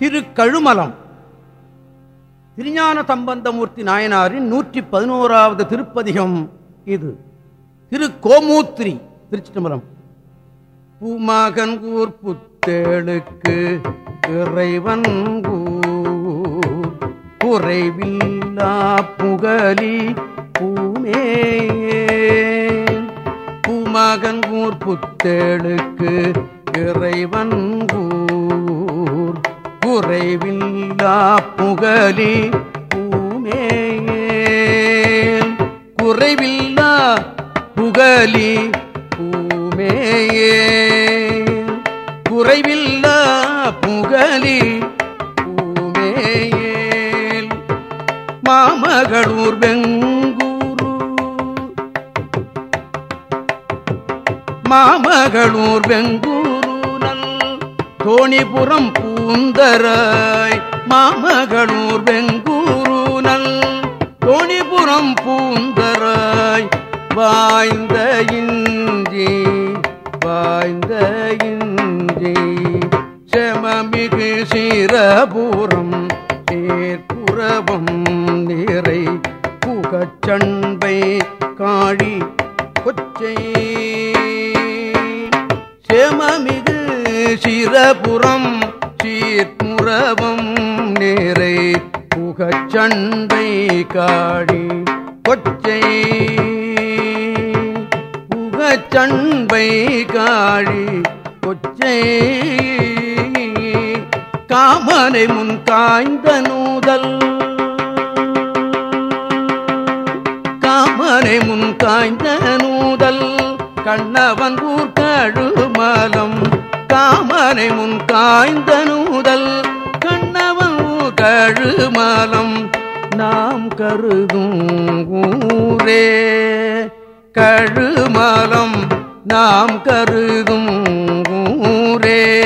திருக்கழுமலம். திருஞான சம்பந்தமூர்த்தி நாயனாரின் நூற்றி பதினோராவது திருப்பதிகம் இது. திரு கோமூத்திரி திருச்சி தம்பரம் பூமகன் கூர் புத்தேளுக்கு இறைவன் குறைவில்லா புகலி பூமே. பூமகன் கூர் புத்தேளுக்கு இறைவன் குறைவில்லா புகலி பூமேயேல் குறைவில்லா புகலி பூமேயேல் குறைவில்லா புகலி பூமேயேல் மாமகளூர் வெங்கூரு. மாமகளூர் வெங்கூருனல் தோணிபுரம் பூ பூந்தராய் மாமகளூர் வெங்கூருனல் தோணிபுரம் பூந்தராய் வாய்ந்த இஞ்சி வாய்ந்த இஞ்சி. செமமிகு சீரபூரம் சேர்ப்புறவம் நிறை புகச்சண்பை காழி கொச்சை. சேமமிகு சிரபுரம் சீர்முறவம் நேரை புகச்சண்டை காடி. கொச்சை புகச்சண்பை காடி. கொச்சை காமனை முன் காய்ந்த நூதல். காமனை முன் காய்ந்த நூதல். கண்ணவன் ஊர் காமரை முன் காய்ந்த நூதல் கண்ணவன் கழுமலம் நாம் கருதும் ஊரே. கழுமலம் நாம் கருதும் ஊரே.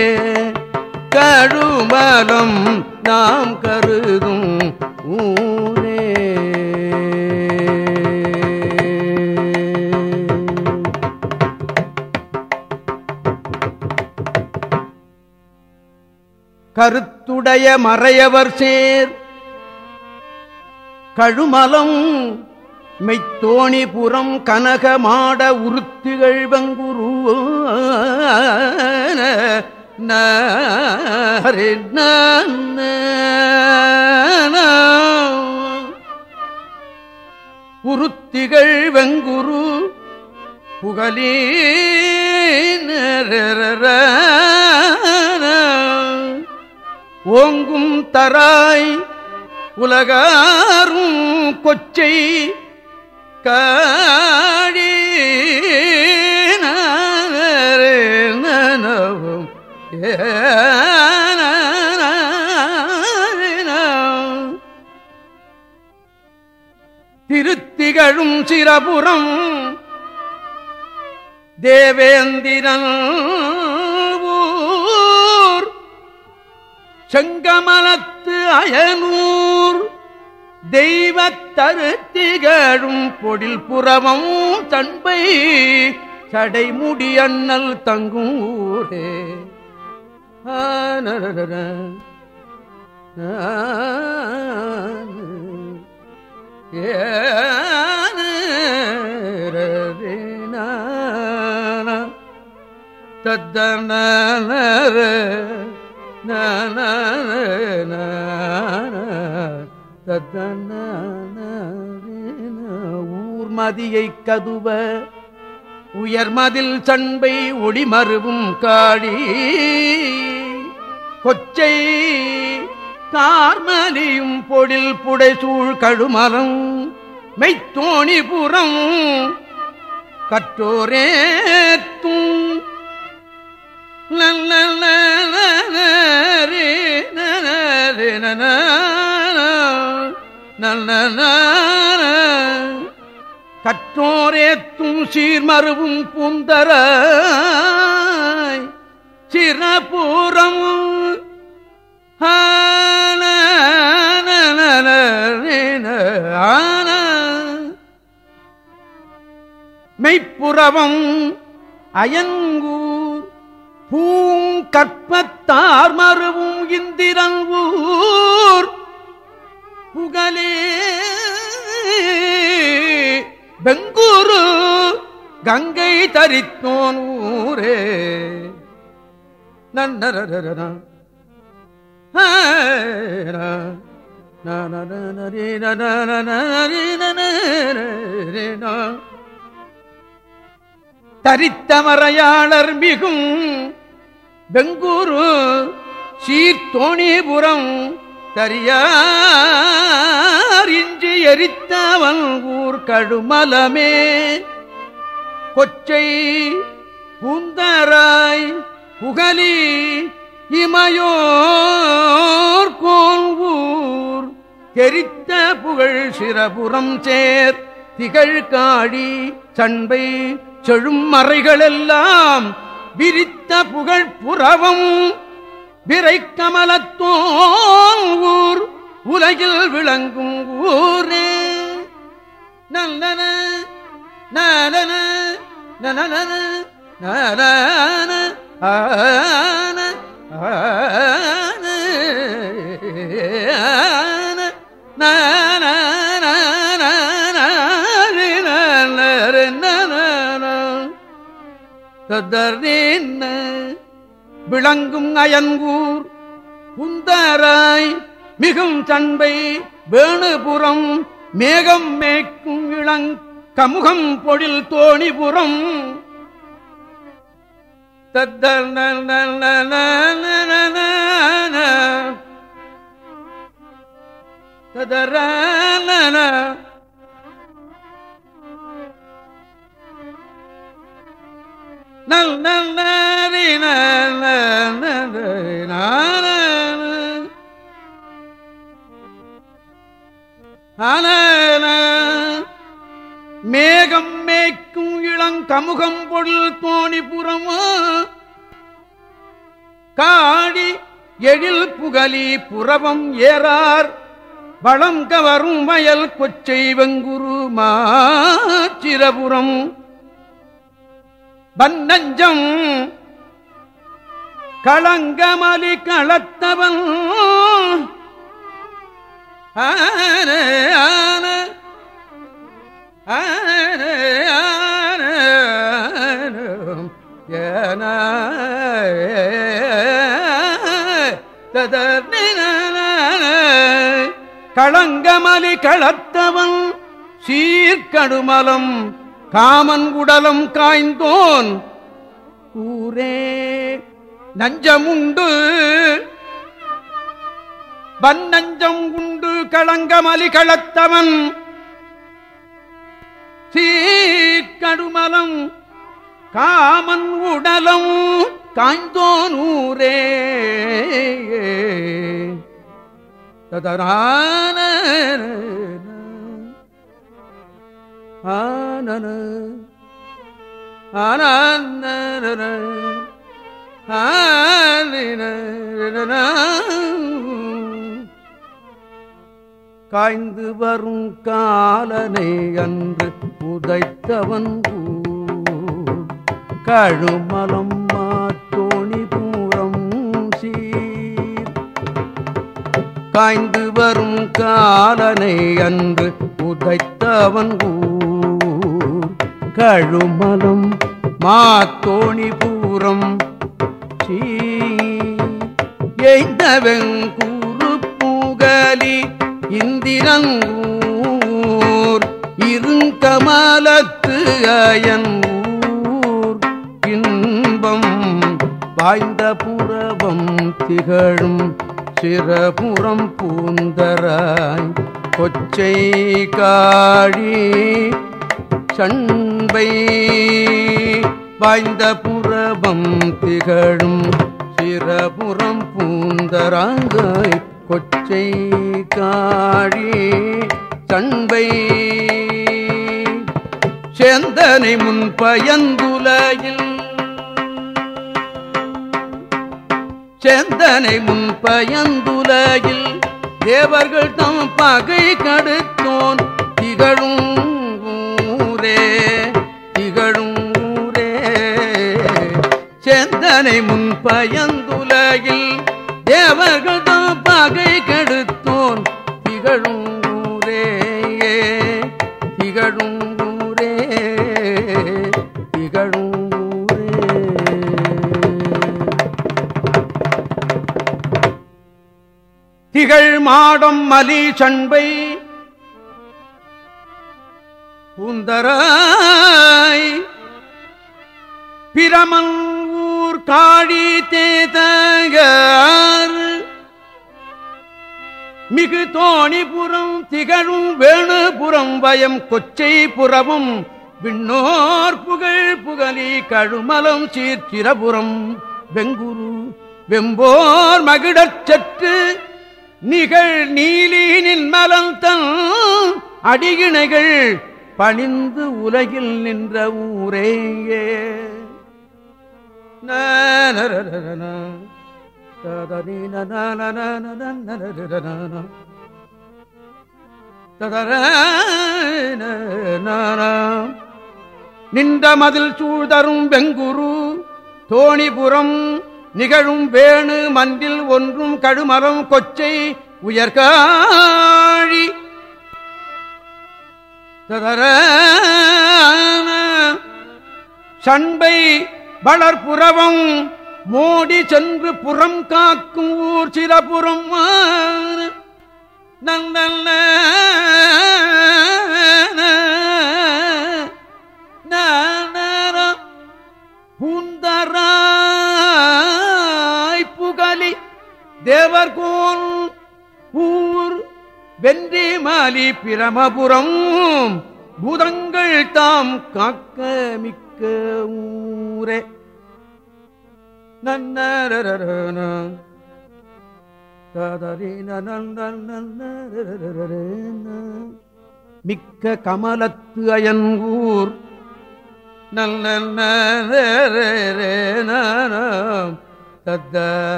கழுமலம் கருத்துடைய மறையவர் சேர். கழுமலம் மெய்த்தோணிபுரம் கனக மாட உருத்திகள் வங்குரு உருத்திகள் வெங்குரு புகழே ஓங்கும் தராய் உலகாரும் கொச்சை காழி நனவும் திருத்திகழும் சிரபுரம் தேவேந்திரன் செங்கமலத்து அயனூர். தெய்வத் தருத்திகழும் பொடில் புறவம் தன்பை. சடைமுடி அண்ணல் தங்கும் ஊரே. ஆனரர. தத்தன ஊர்மதியை கதுவ உயர்மதில் சண்பை ஒளிமருவும் காடி கொச்சை தார்மலியும் பொழில் புடைசூழ் கழுமரம் மெய்த்தோணிபுரம் தூ கற்றோரேத்தும் சீர்மருவும் புந்தர சிறபூரம் மெய்ப்புறவம் அயங்கு பூங்கற்பத்தார் மறுவும் இந்திரன் ஊர் புகழே பெங்கூரு கங்கை தரித்தோன் ஊரே நன்னரரா தரித்தமறையாளர் மிகும் பெங்கூரு சீர்தோணிபுரம் தரியாரின்றி எரித்தவன் ஊர் கடுமலமே. கொச்சை பூந்தராய் புகலி இமையோர் கோல்வூர் தெரித்த புகழ் சிறபுறம் சேர் திகழ் காடி சண்பை செழும் மறைகளெல்லாம் விரித்த புகழ் புறவும் விரை கமலத்தோர் உலகில் விளங்கும் ஊரே. நல்லன நலன நலன நலன ஆன ஆன. விளங்கும் அயன்கூர் குந்தராய் மிகும் தன்பை வேணுபுறம் மேகம் மேய்க்கும் இளங் கமுகம் பொழில் தோணிபுறம். தத்தல் ததர நல் நல் நரி மேகம் மேய்க்கும் இளங்கமுகம் பொருள் தோணிபுறமோ காடி எழில் புகலி புறவம் ஏறார். வளம் கவரும் வயல் கொச்சை வெங்குரு மாச்சிரபுரம். பன்னஞ்சம் களங்கமலி களத்தவன். ஆன ஆன ஆன களங்கமலி களத்தவன் சீர்கடுமலம் காமன் உடலம் காய்ந்தோன். ஊரே நஞ்சமுண்டு. வன்னஞ்சம் உண்டு களங்கமலி களத்தவன். சீக்கடுமலம் காமன் உடலம் காய்ந்தோன் ஊரே. ததரான ஆனன ஆனன காய்ந்து வரும் காலனை அன்று புதைத்தவன் கழுமலம் மாத்தோணி பூரம் சீர். காய்ந்து வரும் காலனை அன்று புதைத்தவன் ஊர். கழுமலம் மாத்தோணி பூரம். எய்தவெங்கூறு பூகலி இந்திரங்கூர். இருங்கமலத்து அயங்கூர். இன்பம் வாய்ந்த புறவம் திகழும் சிறபுறம் பூந்தராய். கொச்சை காழி சண் சண்பை வாய்ந்த புறபம் திகழும் சிறபுறம் பூந்தராங்காய் கொச்சை காழி சண்பை. சேந்தனை முன் பயந்துலையில் சேந்தனை முன் பயந்துலையில் தேவர்கள் தம் பகை கடுத்தோன் திகழும் தேனை முன் பயந்துலகில் தேவர்கள் பகை கெடுத்தோன். திகழும் ஊரே திகழும் ஊரே திகழும் திகழ் மாடம் மலி சண்பை பூந்தராய் பிரமன் ஊர் காழி மிகு தோணிபுரம் திகழும் வேணுபுறம் பயம் கொச்சை புறவும் விண்ணோர் புகழ் புகழி கழுமலம் சீர்த்திரபுரம். வெங்குரு வெம்போர் மகிழச் சற்று நிகழ் நீலினின் மலந்தன் அடியிணைகள் பணிந்து உலகில் நின்ற ஊரேயே. நின்ற மதில் சூழ்தரும் வெங்குரு தோணிபுரம் நிகழும் வேணு மன்றில் ஒன்றும் கடுமரம் கொச்சை உயர்காழி ததர சண்பை வளர்புறவம் மோடி சென்று புறம் காக்கும் ஊர் சிறபுறம் நந்தல்ல புகலி தேவர்கோன் ஊர் வென்றி மாலி பிரமபுரம். பூதங்கள் தாம் காக்க மிக்க ஊரே. நன்னரன மிக்க கமலத்து அயன்கூர் நல்ல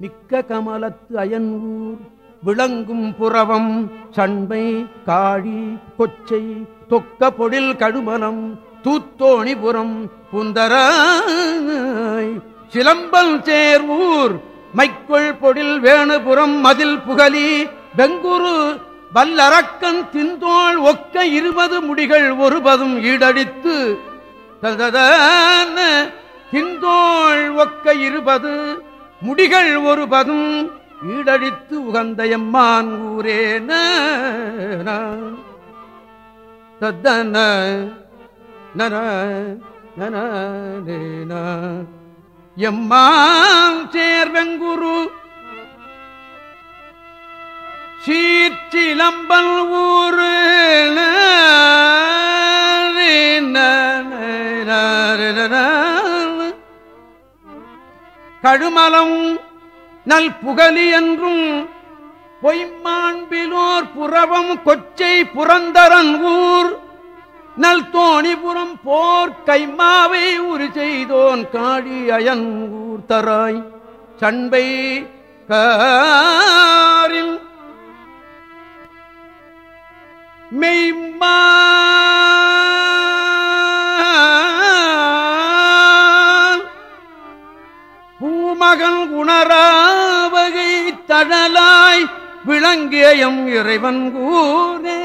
மிக்க கமலத்து அயன்கூர் விளங்கும் புறவம் சண்பை காழி கொச்சை தொக்க பொழில் கடுமலம் தூத்தோணிபுரம் புந்தராய். சிலம்பல் சேர்வூர் மைக்கொள் பொடில் வேணுபுரம் மதில் புகலி பெங்குரு வல்லரக்கன் திந்தோள் ஒக்க இருபது முடிகள் ஒருபதும் ஈடடித்து திந்தோள் ஒக்க இருபது முடிகள் ஒருபதும் ஈடழித்து உகந்தயம்மான் ஊரேன. தத்தன நன நன சேர்வெங்குரு. சீர்ச்சிலம்பல் ஊரு கழுமலம் நல் புகலி என்றும் பொய்மாண்பிலோர் புறவம் கொச்சை புரந்தரன் ஊர். நல் தோணிபுரம் போர் கைமாவை உரு செய்தோன் காடி அயன் ஊர் தராய். சண்பை காரில் மெய்மா பூமகன் உணரா உணராவகை தழலாய் விளங்கியம் இறைவன் கூரே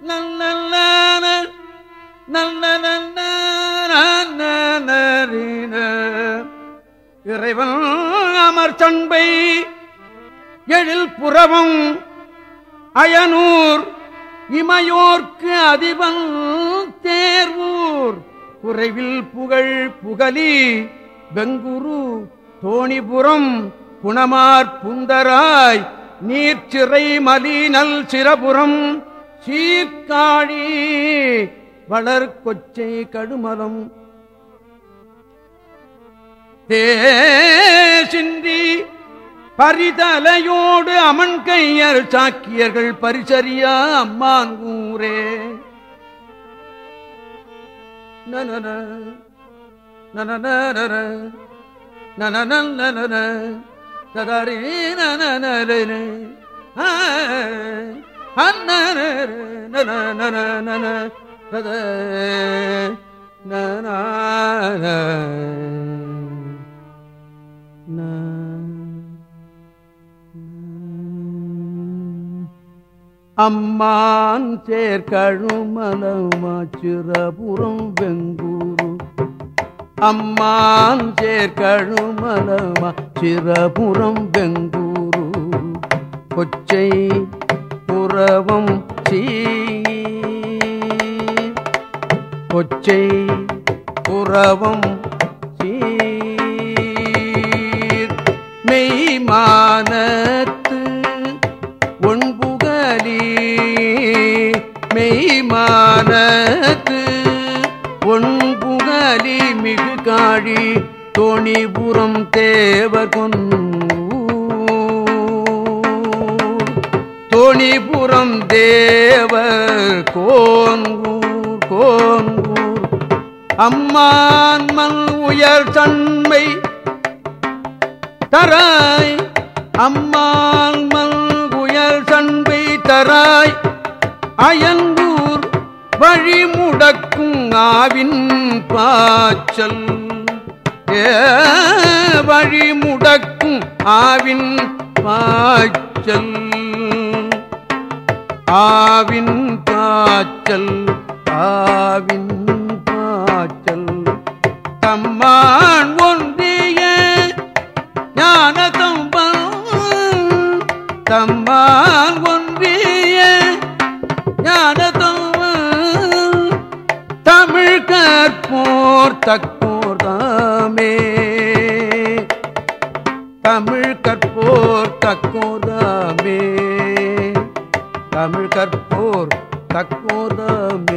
நல்ல நல்ல இறைவன் அமர் சண்பை எழில் புறவும் அயனூர் இமையோர்க்கு அதிபன் தேர்வூர். குறைவில் புகழ் புகலி பெங்குரு தோணிபுரம் குணமார் புந்தராய் நீர்ச்சிறை மலிநல் சிறபுறம் சீர்காழி வளர்கொச்சை கடுமலம். தேசின்றி பரிதலையோடு அமன் கையர் சாக்கியர்கள் பரிசரியா அம்மாங்கூரே நனன நன நன நன நன அம்மான் சேர்கழுமலமாச்சிரபுரம் வெங்கு அம்மான் சேர்கழுமலமா சிறபுறம் வெங்கூரு. கொச்சை புறவம் சீ. கொச்சை புறவம் சீர் மெய்மானத்து ஒன்புகலி மெய்மான காழி தோணிபுரம் தேவர் தோணிபுரம் தேவர் கோங்கூர் கோங்கூர் அம்மான் உயர் தன்மை தராய். அம்மான் உயர் தன்மை தராய். அயங்கூர் வழிமுடக்கும் ஆவின் பாச்சல். ஏ, வழிமுடக்கும் ஆவின் பாய்ச்சல் ஆவின் பாச்சல் ஆவின் பாச்சல். தம்மான் ஒன்றிய ஞான தம்பல் தம்மான் ஒன்றிய ஞான தற்போர் தற்போர் தாமே. தமிழ் கற்போர் தக்கோதாமே தமிழ் கற்போர் தக்கோதாமே